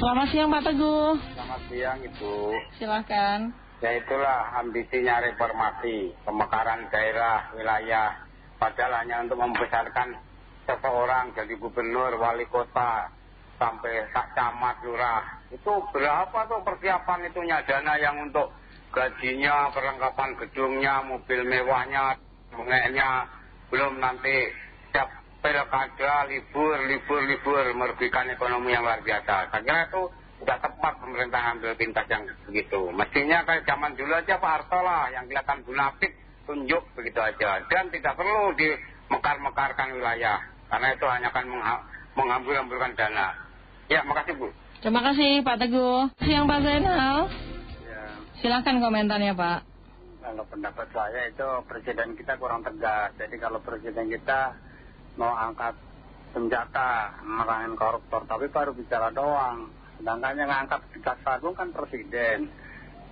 Selamat siang Pak Teguh. Selamat siang Ibu. Silahkan. Ya itulah ambisinya reformasi, pemekaran daerah, wilayah. Padahal hanya untuk membesarkan seseorang jadi gubernur, wali kota, sampai sak camat, lurah. Itu berapa tuh persiapan itunya, dana yang untuk gajinya, perlengkapan gedungnya, mobil mewahnya, bunganya, belum nanti setiap pilkada, libur, libur, libur, merugikan ekonomi yang luar biasa. Saya kira itu sudah tepat pemerintah ambil pintas yang begitu. Mestinya kayak zaman dulu aja Pak Harto lah yang kelihatan munafik tunjuk begitu aja. Dan tidak perlu dimekar-mekarkan wilayah. Karena itu hanya akan menghambur-hamburkan dana. Ya, makasih Bu. Terima kasih Pak Teguh. Siang Pak Zainal. Ya. Silahkan komentarnya Pak. Kalau pendapat saya itu presiden kita kurang tegas. Jadi kalau presiden kita mau angkat senjata, merangin koruptor, tapi baru bicara doang Sedangkan yang ngangkat Jaksa Agung kan presiden.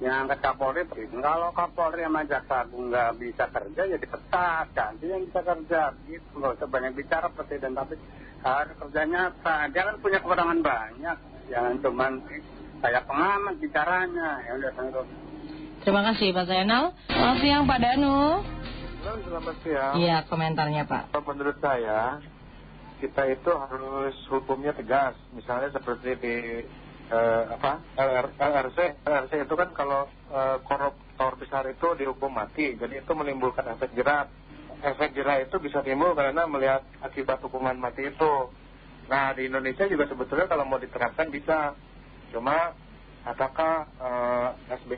Yang angkat Kapolri presiden. Kalau Kapolri sama Jaksa Agung nggak bisa kerja ya dipecat. Ganti yang bisa kerja. Gitu loh. Sebanyak bicara presiden. Tapi harus kerja nyata. Dia kan punya kewenangan banyak. Jangan cuma kayak pengamat bicaranya. Ya udah Terima kasih Pak Zainal. Selamat siang Pak Danu. Selamat siang. Iya komentarnya Pak. Menurut saya kita itu harus hukumnya tegas. Misalnya seperti di eh, apa LR, LRC, LRC itu kan kalau eh, koruptor besar itu dihukum mati, jadi itu menimbulkan efek jerat. Efek jerat itu bisa timbul karena melihat akibat hukuman mati itu. Nah di Indonesia juga sebetulnya kalau mau diterapkan bisa, cuma apakah eh,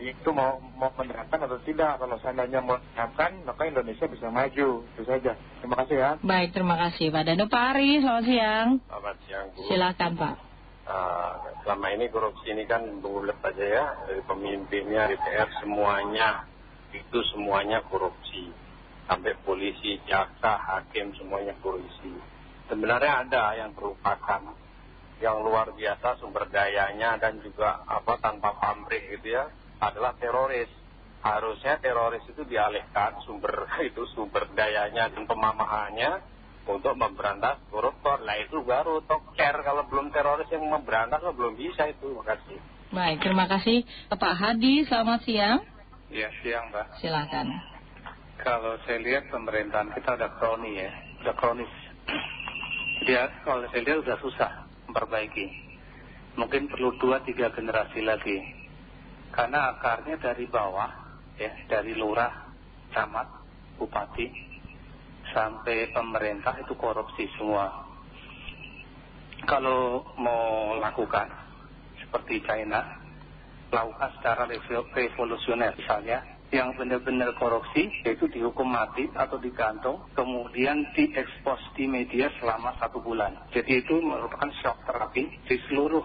SBY itu mau, mau menerapkan atau tidak. Kalau seandainya mau menerapkan, maka Indonesia bisa maju. Itu saja. Terima kasih ya. Baik, terima kasih Pak Danu. Pak Ari, selamat siang. Selamat siang Bu. Silakan Pak. Uh, selama ini korupsi ini kan bulat aja ya. Dari pemimpinnya, DPR semuanya. Itu semuanya korupsi. Sampai polisi, jaksa, hakim semuanya korupsi. Sebenarnya ada yang terlupakan yang luar biasa sumber dayanya dan juga apa tanpa pamrih gitu ya adalah teroris. Harusnya teroris itu dialihkan sumber itu sumber dayanya dan pemamahannya untuk memberantas koruptor. Nah itu baru toker kalau belum teroris yang memberantas belum bisa itu. Terima kasih. Baik, terima kasih Pak Hadi. Selamat siang. Ya siang Mbak. Silakan. Kalau saya lihat pemerintahan kita udah kronis ya, udah kronis. Dia kalau saya lihat udah susah memperbaiki. Mungkin perlu dua tiga generasi lagi. Karena akarnya dari bawah, ya, dari lurah, camat, bupati, sampai pemerintah itu korupsi semua. Kalau mau lakukan seperti China, lakukan secara revolusioner misalnya, yang benar-benar korupsi yaitu dihukum mati atau digantung kemudian diekspos di media selama satu bulan jadi itu merupakan shock terapi di seluruh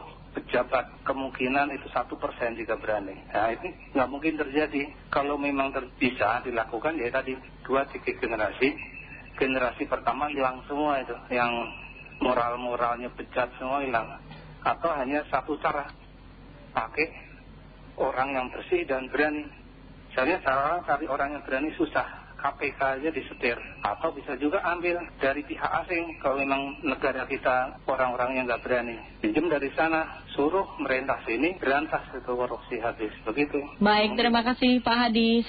pejabat kemungkinan itu satu persen jika berani. Nah ini nggak mungkin terjadi. Kalau memang ter bisa dilakukan ya tadi dua tiga generasi. Generasi pertama hilang semua itu. Yang moral-moralnya bejat semua hilang. Atau hanya satu cara. Pakai orang yang bersih dan berani. Misalnya cara cari orang yang berani susah, KPK aja disetir. Atau bisa juga ambil dari pihak asing kalau memang negara kita orang-orang yang nggak berani. Pinjam dari sana, suruh merintah sini, berantas itu korupsi habis. Begitu. Baik, terima kasih Pak Hadis.